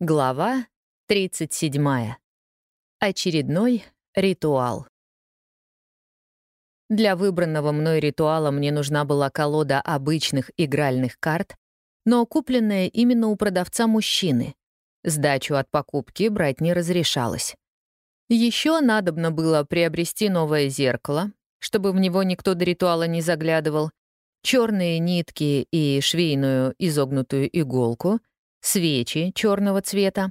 Глава 37. Очередной ритуал. Для выбранного мной ритуала мне нужна была колода обычных игральных карт, но купленная именно у продавца мужчины. Сдачу от покупки брать не разрешалось. Еще надобно было приобрести новое зеркало, чтобы в него никто до ритуала не заглядывал, черные нитки и швейную изогнутую иголку — свечи черного цвета.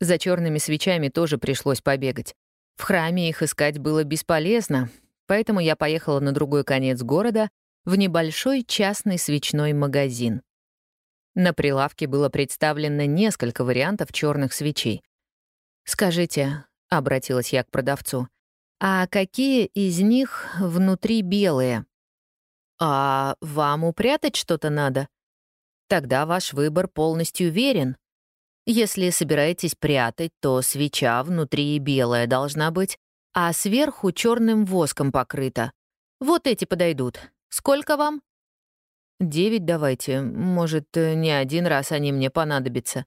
За черными свечами тоже пришлось побегать. В храме их искать было бесполезно, поэтому я поехала на другой конец города в небольшой частный свечной магазин. На прилавке было представлено несколько вариантов черных свечей. «Скажите», — обратилась я к продавцу, «а какие из них внутри белые?» «А вам упрятать что-то надо?» Тогда ваш выбор полностью верен. Если собираетесь прятать, то свеча внутри белая должна быть, а сверху черным воском покрыта. Вот эти подойдут. Сколько вам? Девять давайте. Может, не один раз они мне понадобятся.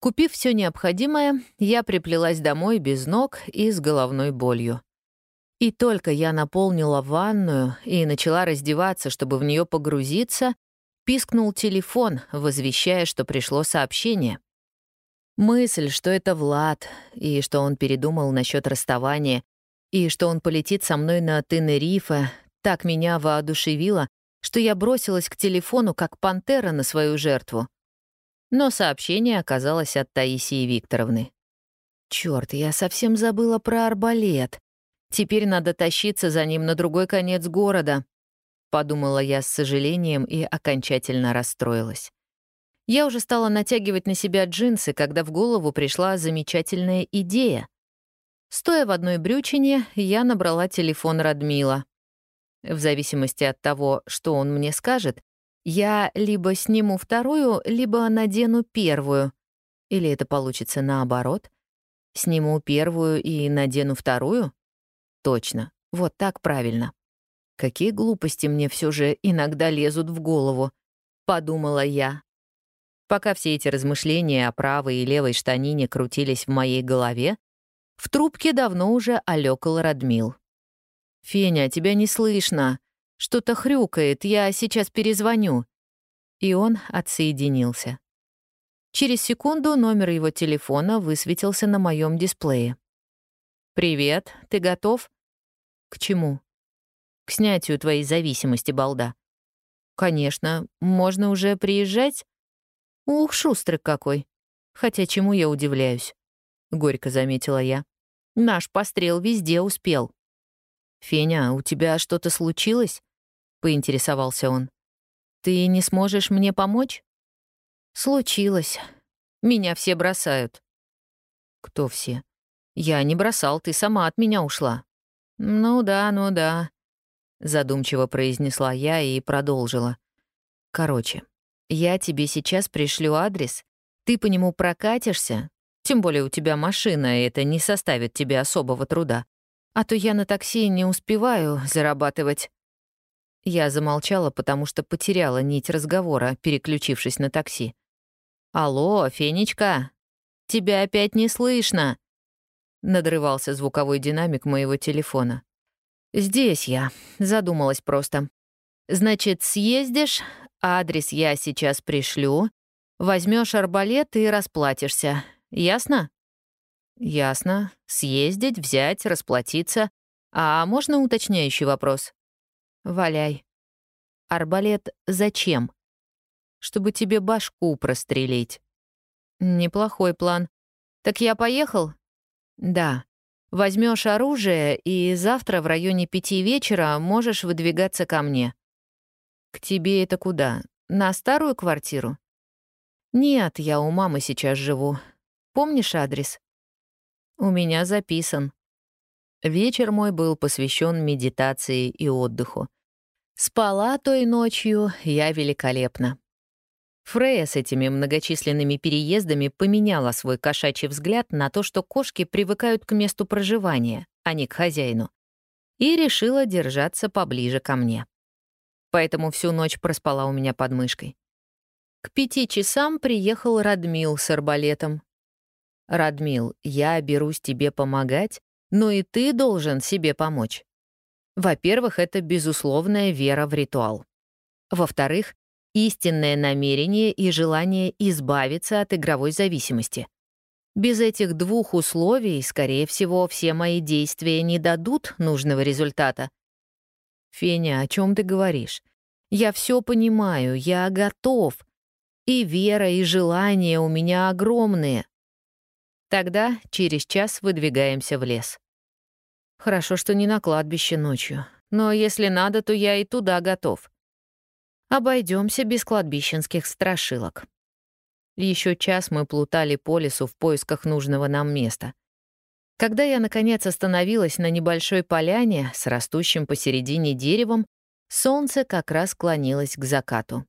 Купив все необходимое, я приплелась домой без ног и с головной болью. И только я наполнила ванную и начала раздеваться, чтобы в нее погрузиться, Пискнул телефон, возвещая, что пришло сообщение. Мысль, что это Влад, и что он передумал насчет расставания, и что он полетит со мной на Тенерифе, так меня воодушевила, что я бросилась к телефону, как пантера на свою жертву. Но сообщение оказалось от Таисии Викторовны. Черт, я совсем забыла про арбалет. Теперь надо тащиться за ним на другой конец города подумала я с сожалением и окончательно расстроилась. Я уже стала натягивать на себя джинсы, когда в голову пришла замечательная идея. Стоя в одной брючине, я набрала телефон Радмила. В зависимости от того, что он мне скажет, я либо сниму вторую, либо надену первую. Или это получится наоборот. Сниму первую и надену вторую? Точно, вот так правильно. Какие глупости мне все же иногда лезут в голову, подумала я. Пока все эти размышления о правой и левой штанине крутились в моей голове, в трубке давно уже олёкал Радмил. «Феня, тебя не слышно. Что-то хрюкает, я сейчас перезвоню». И он отсоединился. Через секунду номер его телефона высветился на моем дисплее. «Привет, ты готов?» «К чему?» К снятию твоей зависимости, балда. Конечно, можно уже приезжать? Ух, шустрый какой. Хотя чему я удивляюсь? Горько заметила я. Наш пострел везде успел. «Феня, у тебя что-то случилось?» — поинтересовался он. «Ты не сможешь мне помочь?» «Случилось. Меня все бросают». «Кто все?» «Я не бросал, ты сама от меня ушла». «Ну да, ну да задумчиво произнесла я и продолжила. Короче, я тебе сейчас пришлю адрес, ты по нему прокатишься, тем более у тебя машина, и это не составит тебе особого труда. А то я на такси не успеваю зарабатывать. Я замолчала, потому что потеряла нить разговора, переключившись на такси. «Алло, Фенечка, тебя опять не слышно!» Надрывался звуковой динамик моего телефона. «Здесь я», — задумалась просто. «Значит, съездишь, адрес я сейчас пришлю, возьмешь арбалет и расплатишься. Ясно?» «Ясно. Съездить, взять, расплатиться. А можно уточняющий вопрос?» «Валяй». «Арбалет зачем?» «Чтобы тебе башку прострелить». «Неплохой план. Так я поехал?» «Да. Возьмешь оружие, и завтра в районе пяти вечера можешь выдвигаться ко мне. К тебе это куда? На старую квартиру? Нет, я у мамы сейчас живу. Помнишь адрес? У меня записан. Вечер мой был посвящен медитации и отдыху. Спала той ночью я великолепно. Фрея с этими многочисленными переездами поменяла свой кошачий взгляд на то, что кошки привыкают к месту проживания, а не к хозяину, и решила держаться поближе ко мне. Поэтому всю ночь проспала у меня под мышкой. К пяти часам приехал Радмил с арбалетом. «Радмил, я берусь тебе помогать, но и ты должен себе помочь. Во-первых, это безусловная вера в ритуал. Во-вторых, истинное намерение и желание избавиться от игровой зависимости. Без этих двух условий, скорее всего, все мои действия не дадут нужного результата. Феня, о чем ты говоришь? Я все понимаю, я готов. И вера, и желание у меня огромные. Тогда через час выдвигаемся в лес. Хорошо, что не на кладбище ночью. Но если надо, то я и туда готов. Обойдемся без кладбищенских страшилок. Еще час мы плутали по лесу в поисках нужного нам места. Когда я, наконец, остановилась на небольшой поляне с растущим посередине деревом, солнце как раз клонилось к закату.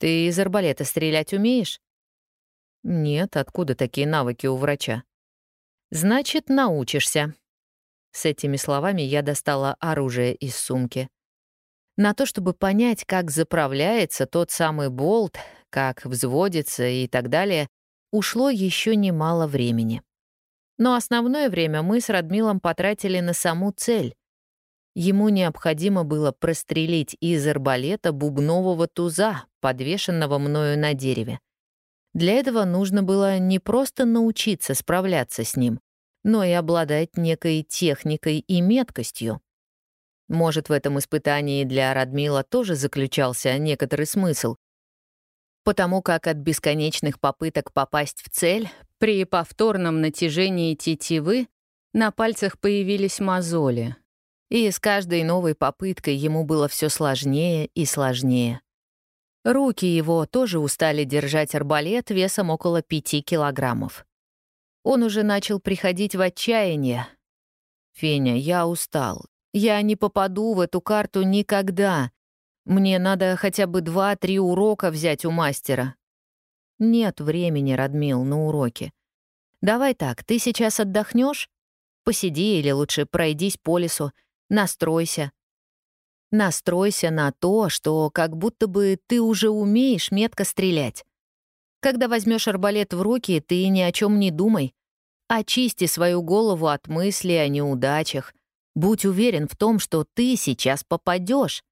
«Ты из арбалета стрелять умеешь?» «Нет, откуда такие навыки у врача?» «Значит, научишься». С этими словами я достала оружие из сумки. На то, чтобы понять, как заправляется тот самый болт, как взводится и так далее, ушло еще немало времени. Но основное время мы с Радмилом потратили на саму цель. Ему необходимо было прострелить из арбалета бубнового туза, подвешенного мною на дереве. Для этого нужно было не просто научиться справляться с ним, но и обладать некой техникой и меткостью. Может, в этом испытании для Радмила тоже заключался некоторый смысл, потому как от бесконечных попыток попасть в цель при повторном натяжении тетивы на пальцах появились мозоли, и с каждой новой попыткой ему было все сложнее и сложнее. Руки его тоже устали держать арбалет весом около пяти килограммов. Он уже начал приходить в отчаяние. «Феня, я устал. Я не попаду в эту карту никогда. Мне надо хотя бы два-три урока взять у мастера. Нет времени, Радмил, на уроки. Давай так, ты сейчас отдохнешь? Посиди или лучше пройдись по лесу, настройся. Настройся на то, что как будто бы ты уже умеешь метко стрелять. Когда возьмешь арбалет в руки, ты ни о чем не думай. Очисти свою голову от мыслей о неудачах, Будь уверен в том, что ты сейчас попадешь.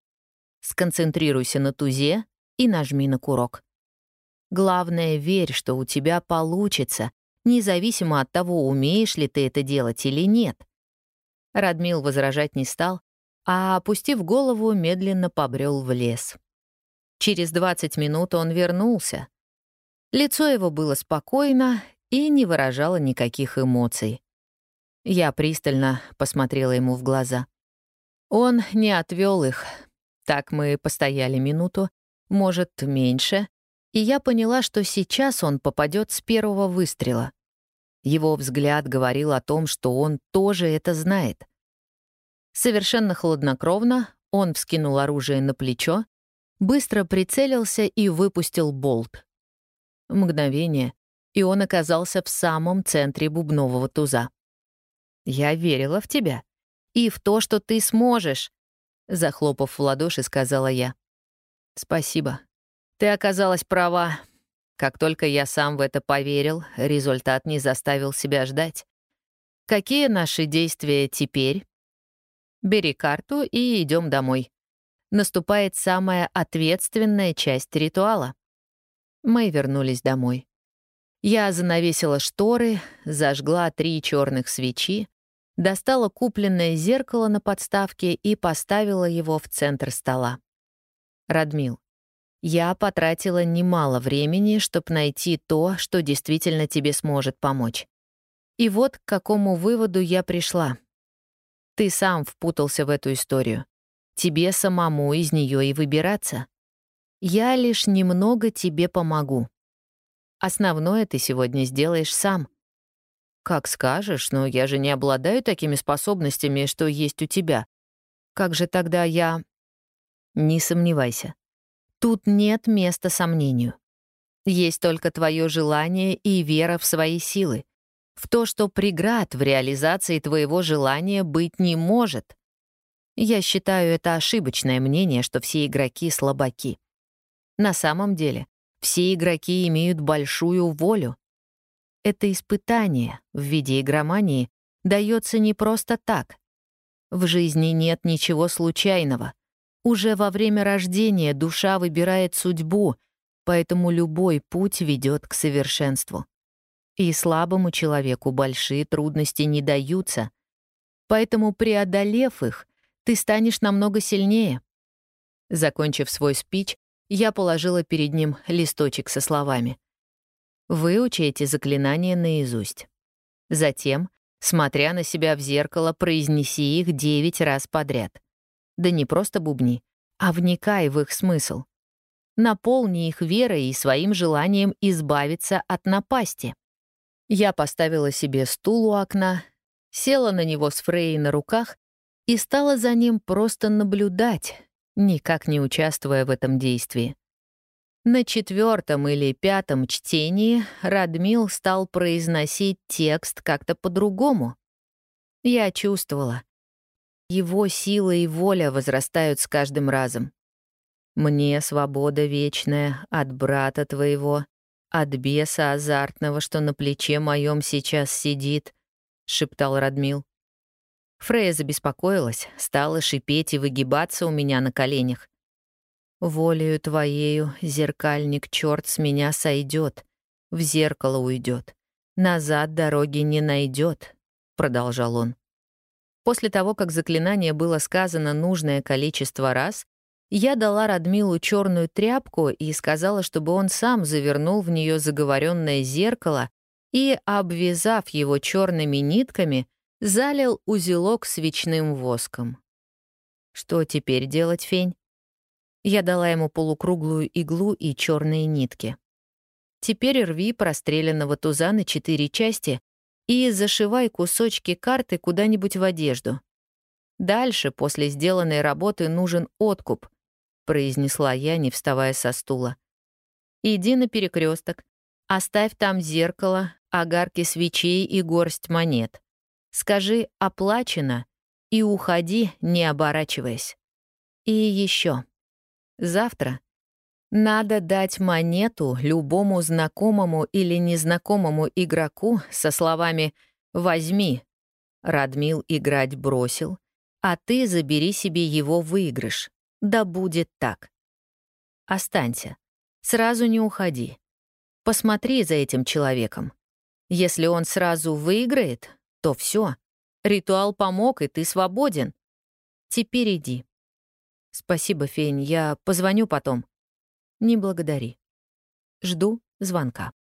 Сконцентрируйся на тузе и нажми на курок. Главное, верь, что у тебя получится, независимо от того, умеешь ли ты это делать или нет. Радмил возражать не стал, а, опустив голову, медленно побрел в лес. Через 20 минут он вернулся. Лицо его было спокойно и не выражало никаких эмоций. Я пристально посмотрела ему в глаза. Он не отвел их. Так мы постояли минуту, может, меньше, и я поняла, что сейчас он попадет с первого выстрела. Его взгляд говорил о том, что он тоже это знает. Совершенно хладнокровно он вскинул оружие на плечо, быстро прицелился и выпустил болт. Мгновение, и он оказался в самом центре бубнового туза. Я верила в тебя. И в то, что ты сможешь. Захлопав в ладоши, сказала я. Спасибо. Ты оказалась права. Как только я сам в это поверил, результат не заставил себя ждать. Какие наши действия теперь? Бери карту и идем домой. Наступает самая ответственная часть ритуала. Мы вернулись домой. Я занавесила шторы, зажгла три черных свечи, достала купленное зеркало на подставке и поставила его в центр стола. Радмил, я потратила немало времени, чтобы найти то, что действительно тебе сможет помочь. И вот к какому выводу я пришла. Ты сам впутался в эту историю. Тебе самому из нее и выбираться. Я лишь немного тебе помогу. Основное ты сегодня сделаешь сам. «Как скажешь, но я же не обладаю такими способностями, что есть у тебя. Как же тогда я...» «Не сомневайся. Тут нет места сомнению. Есть только твое желание и вера в свои силы. В то, что преград в реализации твоего желания быть не может. Я считаю это ошибочное мнение, что все игроки слабаки. На самом деле, Все игроки имеют большую волю. Это испытание в виде игромании дается не просто так. В жизни нет ничего случайного. Уже во время рождения душа выбирает судьбу, поэтому любой путь ведет к совершенству. И слабому человеку большие трудности не даются, поэтому, преодолев их, ты станешь намного сильнее. Закончив свой спич, я положила перед ним листочек со словами. Выучи эти заклинания наизусть. Затем, смотря на себя в зеркало, произнеси их девять раз подряд. Да не просто бубни, а вникай в их смысл. Наполни их верой и своим желанием избавиться от напасти. Я поставила себе стул у окна, села на него с Фрей на руках и стала за ним просто наблюдать, никак не участвуя в этом действии. На четвертом или пятом чтении Радмил стал произносить текст как-то по-другому. Я чувствовала. Его сила и воля возрастают с каждым разом. Мне свобода вечная от брата твоего, от беса азартного, что на плече моем сейчас сидит, — шептал Радмил. Фрея забеспокоилась, стала шипеть и выгибаться у меня на коленях. Волею твоею, зеркальник, черт с меня сойдет, в зеркало уйдет, назад дороги не найдет, продолжал он. После того, как заклинание было сказано нужное количество раз, я дала Радмилу черную тряпку и сказала, чтобы он сам завернул в нее заговоренное зеркало и, обвязав его черными нитками, залил узелок свечным воском. Что теперь делать, Фень? Я дала ему полукруглую иглу и черные нитки. Теперь рви простреленного туза на четыре части и зашивай кусочки карты куда-нибудь в одежду. Дальше, после сделанной работы, нужен откуп, произнесла я, не вставая со стула. Иди на перекресток, оставь там зеркало, огарки свечей и горсть монет. Скажи «оплачено» и уходи, не оборачиваясь. И еще. Завтра надо дать монету любому знакомому или незнакомому игроку со словами «возьми». Радмил играть бросил, а ты забери себе его выигрыш. Да будет так. Останься. Сразу не уходи. Посмотри за этим человеком. Если он сразу выиграет, то все. Ритуал помог, и ты свободен. Теперь иди. «Спасибо, Фень, я позвоню потом». «Не благодари. Жду звонка».